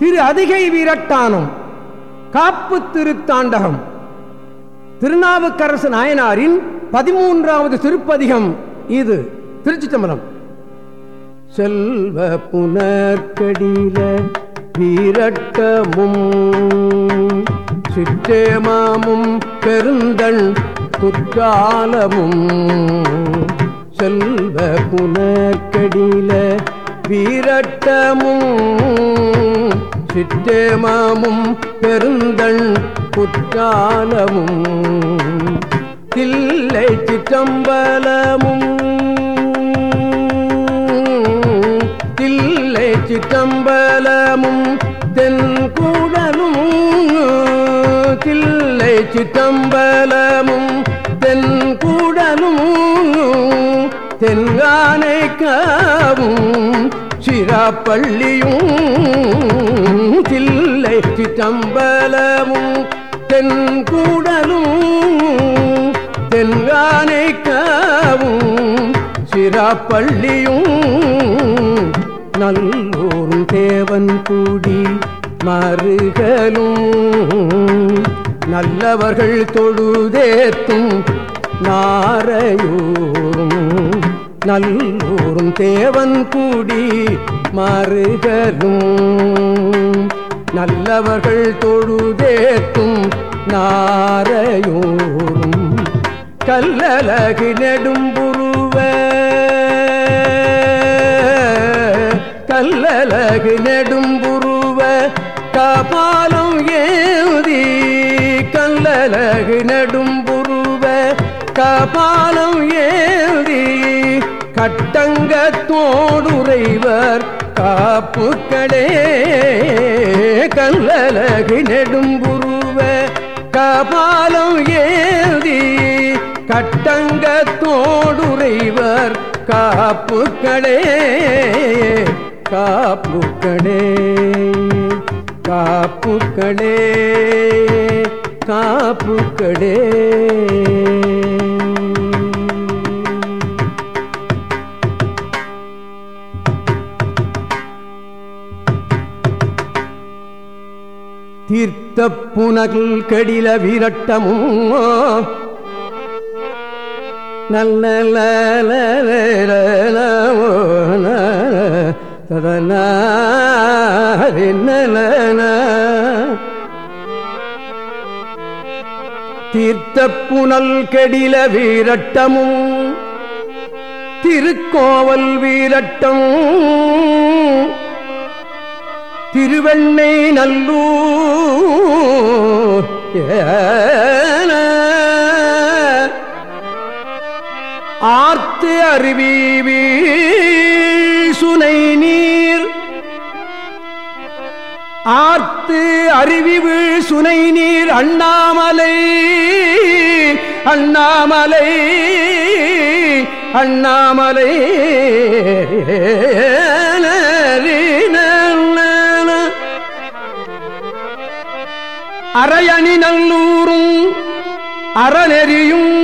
திரு அதிகை வீரட்டானம் காப்பு திருத்தாண்டகம். திருநாவுக்கரசு நாயனாரின் பதிமூன்றாவது திருப்பதிகம் இது திருச்சி தம்பரம் செல்வ புனர்கடில வீரட்டமும் சிற்றேமாமும் பெருந்தன் குற்றாலமும். செல்வ புனர்கடியில வீரட்டமும் சிற்றேமாமும் பெருந்தன் குற்றாலமும். தில்லை சிற்றம்பலமும். தில்லை சிற்றம்பலமும் தென்கூடலும் தில்லை சிற்றம்பலமும் தென்கூடலும் தென்கானை காவும் சிராப்பள்ளியும் தில்லை சிற்றம்பலமும் தென்கூடலும் தென்கானைக்காவும் சிராப்பள்ளியும் நல்லோரும் தேவன் கூடி மறுகலும். நல்லவர்கள் தொழுதேத்தும் நாரையூரும் நல்லூரும் தேவன் கூடி மறுகலும் நல்லவர்கள் தொழுதேத்தும் நாரையோரும் கல்லழகு நெடும்புருவ கல்லழகு நெடும்புருவ காபாலம் ஏதி கல்லழகு நெடும்புருவ காபாலம் ஏதி கட்டங்கத்தோடுரைவர் காப்பு கடே கல்லலகு நெடும்புருவ கபாலம் ஏதி கட்டங்கத்தோடுரைவர் காப்பு கடே காப்பு கடே காப்பு கடே காப்பு கடே புனகல் கடில விரட்டமும். நல்ல தீர்த்த புனல் கெடில வீரட்டமும். திருக்கோவல் வீரட்டமும் திருவெண்ணை நல்லூர் ஆர்த்து அருவி சுனை நீர். ஆர்த்து அருவி சுனை நீர் அண்ணாமலை அண்ணாமலை அண்ணாமலை. அரையணி நல்லூரும் அறநெறியும்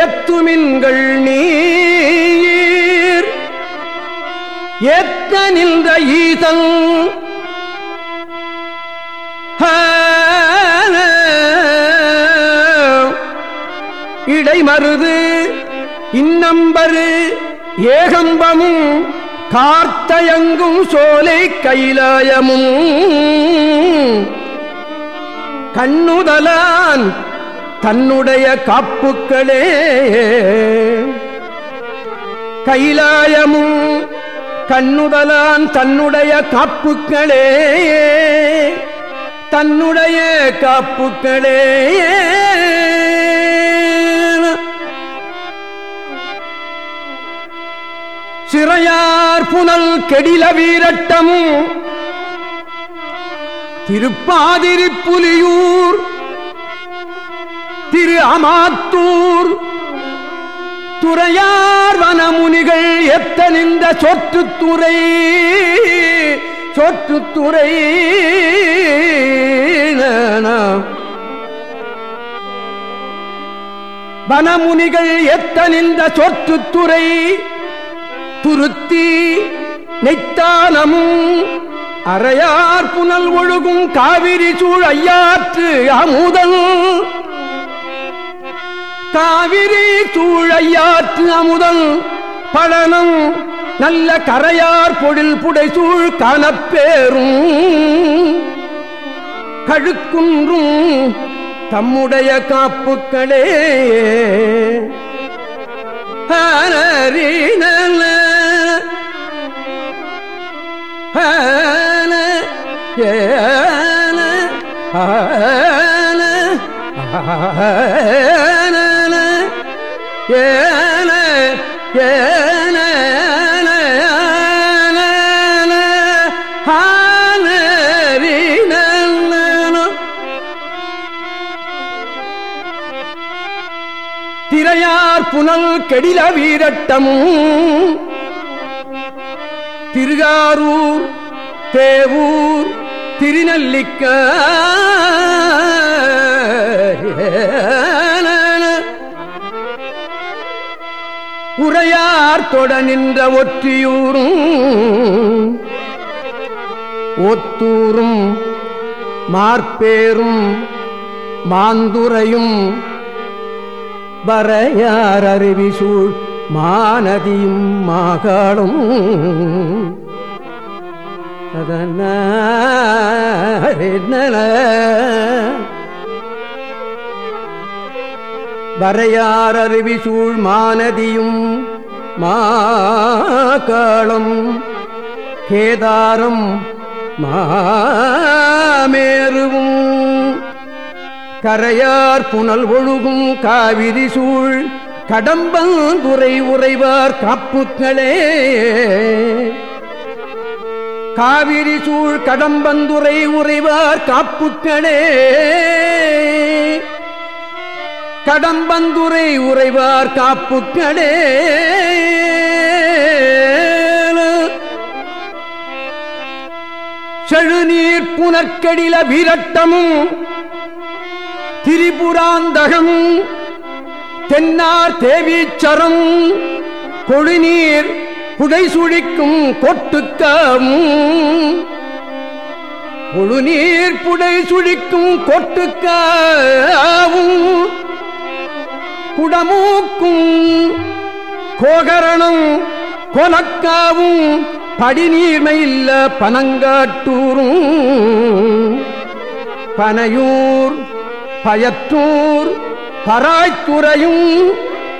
ஏத்துமின்கள் நீர். ஏத்த நின்ற ஈதல் இடைமருது இன்னம்பரு ஏகம்பமும் கார்த்தயங்கும் சோலை கைலாயமும். கண்ணுதலான் தன்னுடைய காப்புக்களே. கைலாயமும் கண்ணுதலான் தன்னுடைய காப்புக்களே. தன்னுடைய காப்புக்களே. சிறையார் புனல் கெடில வீரட்டமும் திருப்பாதிரிப்புலியூர் திரு அமாத்தூர் துறையார் வனமுனிகள் எத்தனிந்த சொற்றுத்துறை சொற்றுத்துறை வனமுனிகள் எத்தனிந்த சொற்றுத்துறை துருத்தி நெத்தானமும் அறையார் புனல் ஒழுகும் காவிரி சூழ் ஐயாற்று அமுதல் காவிரி சூழ் ஐயாற்று அமுதல் பழனம் நல்ல கரையார் பொழில் புடைசூழ் கணப்பேரும் கழுக்குன்றும் தம்முடைய காப்புக்களே. ஹரீன ஹ ஏன ஏன திரையார் புனல் கெடில வீரட்டமும். திருகாரூர் தேவூர் திருநல்லிக்க. உரையார் தொட நின்ற ஒற்றியூரும் ஒத்தூரும் மார்பேரும் மாந்துரையும் வரையார் அருவி சூழ் மாநதியும் மாகாளும். அதன வரையார் அருவி சூழ் மானதியும் மாகாளம் கேதாரம் மாமேருவும். கரையார் புனல் ஒழுகும் காவிரி சூழ் கடம்பங்குறை உறைவார் காப்புக்களே. காவிரி சூழ் கடம்பந்துரை உறைவார் காப்புக்களே கடம்பந்துரை உறைவார் காப்புக்களே செழுநீர் புனற்கடில விரட்டமும் திரிபுராந்தகம் தென்னார் தேவீச்சரம் கொழுநீர் புடை சுழிக்கும் கொட்டுக்காமும் கொழுநீர் புடை சுழிக்கும் கொட்டுக்காவும். குடமூக்கும் கோகரணம் கொலக்காவும். படிநீர்மை இல்ல பனங்காட்டூரும். பனையூர் பயத்தூர் பராய்த்துறையும்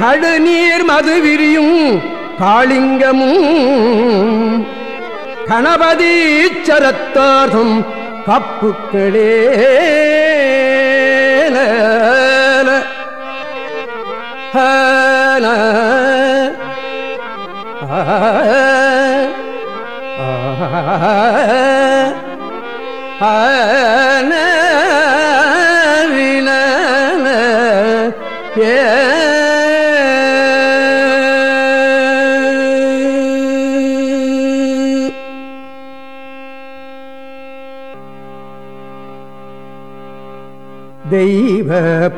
கடுநீர் மது விரியும் காளிங்கமும் கணபதி சரத்தார்த்தம் கப்புக்களே. ஆ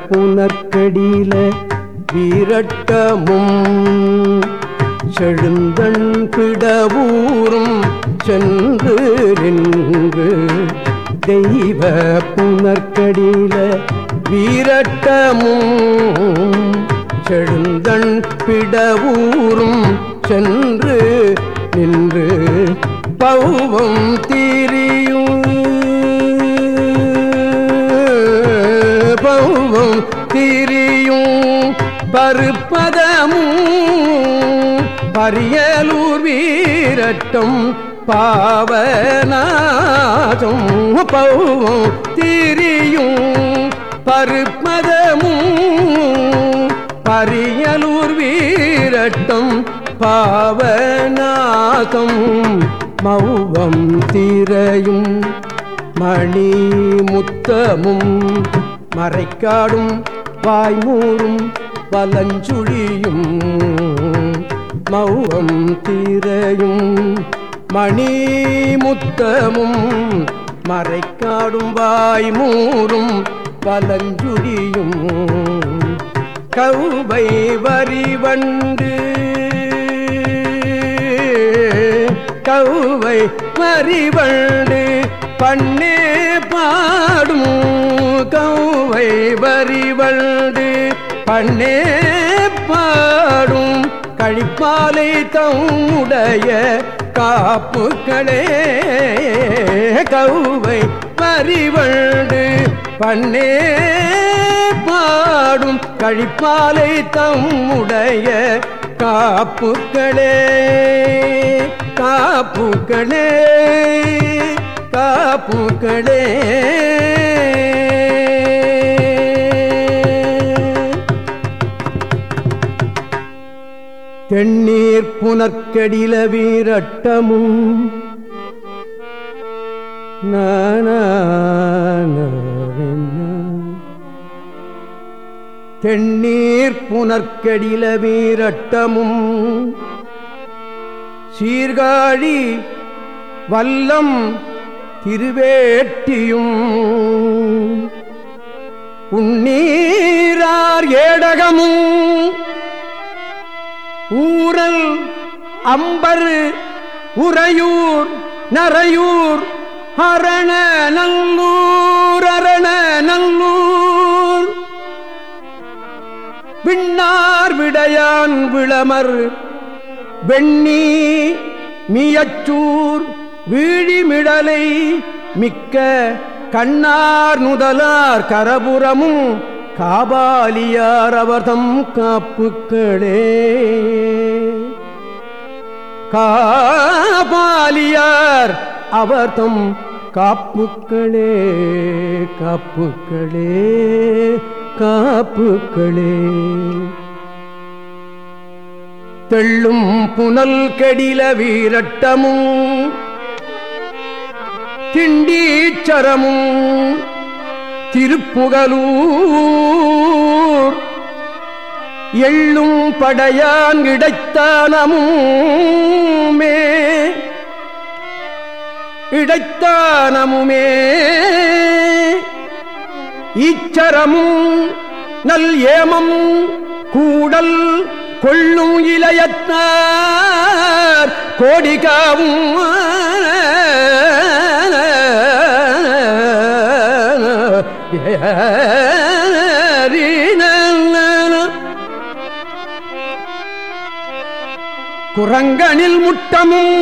புனற்கடியில வீரட்டமும் செழுந்தன் பிடவூரும் சென்று தெய்வ புனற்கடியில வீரட்டமும் செழுந்தன் பிடவூரும் சென்று நின்று பௌவம் தீரி பருப்பதமும் பரியலூர் வீரட்டும் பாவநாதம் பௌவும் திரியும் பருப்பதமும் பரியலூர் வீரட்டும் பாவநாதம் மௌவம் திரையும் மணி முத்தமும் மறைக்காடும் வாய்மூரும் வலஞ்சுழியும் மௌவம் தீரையும் மணி முத்தமும் மறைக்காடும் வாய்மூரும் பலஞ்சுழியும் கௌவை வரிவண்டு கௌவை வரிவண்டு பண்ணே பாடும். கௌவை வரிவண்டு பண்ணே பாடும் கழிப்பாலை தவுடைய காப்புக்களே கௌவை பறிவண்டு பண்ணே பாடும் கழிப்பாலை தம்முடைய காப்புக்களே காப்புக்களே காப்புக்களே. தென்னீர் புனற்கடில வீரட்டமும். தென்னீர் புனற்கடில வீரட்டமும். சீர்காழி வல்லம் திருவேட்டியும். உன்னீரார் ஏடகமும். ஊரல் அம்பரு உறையூர் நரையூர் அரண நல்லூர் அரண நல்லூர். விண்ணார் விடையான் விளமர் வெண்ணி மியச்சூர் வீழிமிடலை மிக்க கண்ணார் நுதலார் கரபுரமும் காபாலியார் அவர்தம் காப்புக்களே. காபாலியார் அவர்தம் காப்புக்களே காப்புக்களே காப்புக்களே. தெள்ளும் புனல் கடில வீரட்டமும் திண்டீச்சரமும் திருப்புகலூர். எள்ளும் படையான் இடைத்தானமுமே. இடைத்தானமுமே. ஈச்சரமும் நல் ஏமம் கூடல் கொள்ளும் இளையத்தார் கோடிகாவும் குரங்கனில் முட்டமும்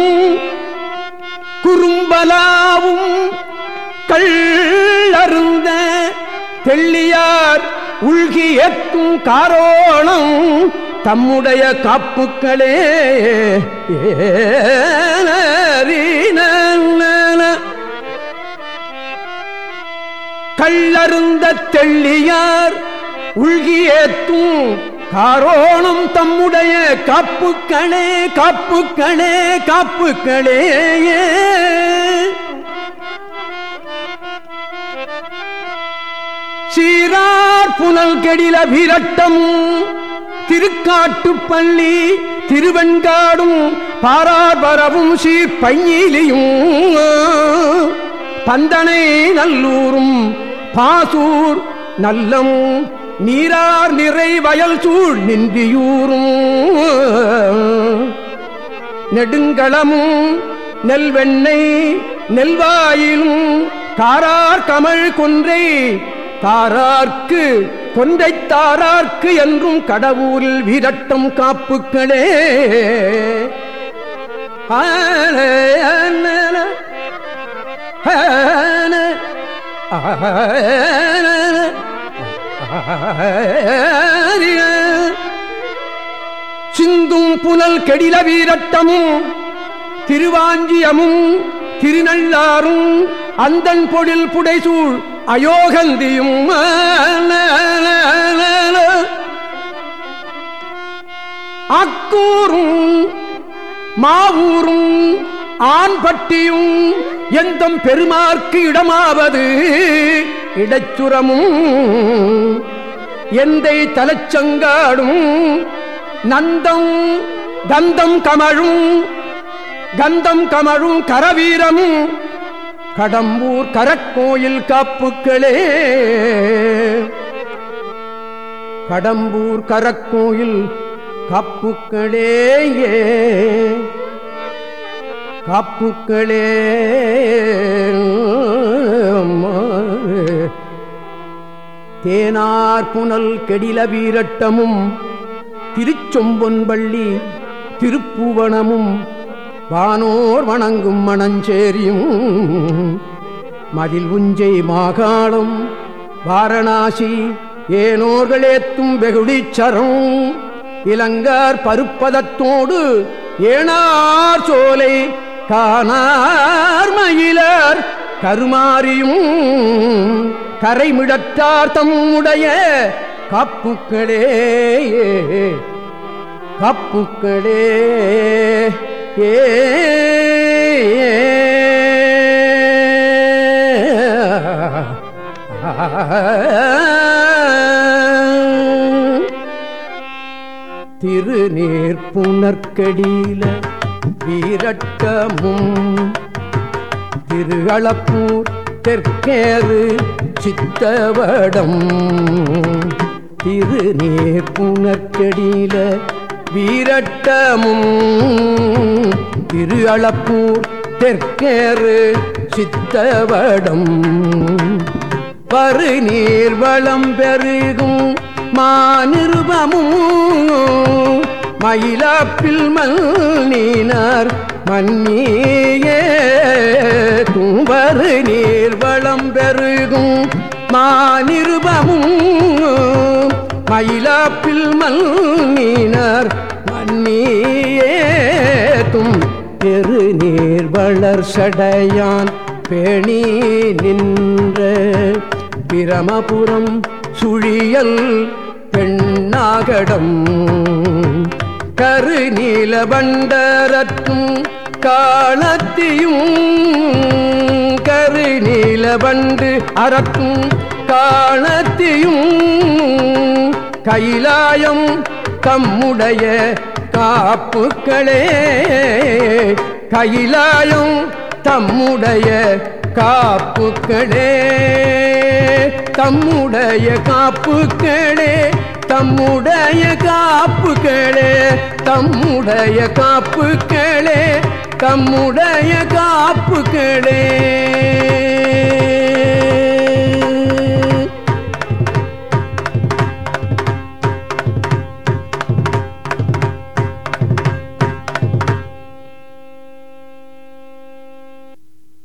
குறும்பலாவும் கள்ளருந்த தெள்ளியார் உள்கி எத்தும் காரோணம் தம்முடைய காப்புக்களே ஏ கள்ளருந்த தெள்ளியார் உள்கியேத்தும் காரோணம் தம்முடைய காப்புக்களே காப்புக்களே காப்புக்களே. சீரார் புனல் கெடில விரட்டம் திருக்காட்டுப்பள்ளி திருவெண்காடும் பாராபரவும் சீர் பையிலியும். பந்தனை நல்லூரும் பாசூர் நல்லம் நீரார் நிறை வயல் சூழ் நின்றியூரும். நெடுங்களமும் நெல்வெண்ணெய் நெல்வாயிலும் காரார் கமல் கொன்றை தாரார்க்கு கொன்றை தாரார்க்கு என்றும் கடவுரில் வீரட்டம் காப்புக்களே. ஆன சிந்தும் புனல் கெடில வீரட்டமும் திருவாஞ்சியமும் திருநள்ளாரும் அந்தன் பொழில் புடைசூழ் அயோகந்தியும். அக்கூரும் மாவூரும் ஆண்பட்டியும் எந்தம் பெருமார்க்கு இடமாவது? இடச்சுரமும் எந்தை தலைச்சங்காடும் நந்தம் கந்தம் கமழும் கந்தம் கமழும் கரவீரமும் கடம்பூர் கரக்கோயில் காப்புக்களே. கடம்பூர் கரக்கோயில் காப்புக்களேயே. காப்புக்களே தேனார் புனல் கெடில வீரட்டமும் திருச்சொம்பொன்பள்ளி திருப்புவனமும் வானோர் வணங்கும் மணஞ்சேரியும் மதில் உஞ்சை மாகாணம் வாரணாசி ஏனோர்களேத்தும் வெகுடிச்சரம் இலங்கார் பருப்பதத்தோடு ஏனார் சோலை காணார் மயிலார் கருமாறியும் கரைமிடற்றார் தம்முடைய காப்புக்களே. காப்புக்களே. ஏ. திருநீர் புனற்கடியில வீரட்டமும். திருகளப்பூர் தெற்கேறு சித்தவடம். திருநீர் புனற்கடியில வீரட்டமும். திரு அளப்பூர் தெற்கேறு சித்தவடம். பருநீர் வளம் பெருகும் மாநிருபமும். மயிலாப்பில் மல்லினார் மன்னியே தும்பரு நீர் வளம் பெருகும் மாநிருபமும் மயிலாப்பில் மல்லினார் மன்னியே மன்னியேத்தும் பெருநீர் வளர் சடையான் பேணி நின்ற. பிரமபுரம் சுழியல் பெண்ணாகடம் கருநீல பண்டரற்றும் காலத்தியும் கருநீல பண்டு அறக்கும் காலத்தியும் கைலாயம் தம்முடைய காப்புக்களே. கைலாயம் தம்முடைய காப்புக்களே. தம்முடைய காப்புக்களே. தம்முடைய காப்புக்களே தம்முடைய காப்புக்களே தம்முடைய காப்புக்களே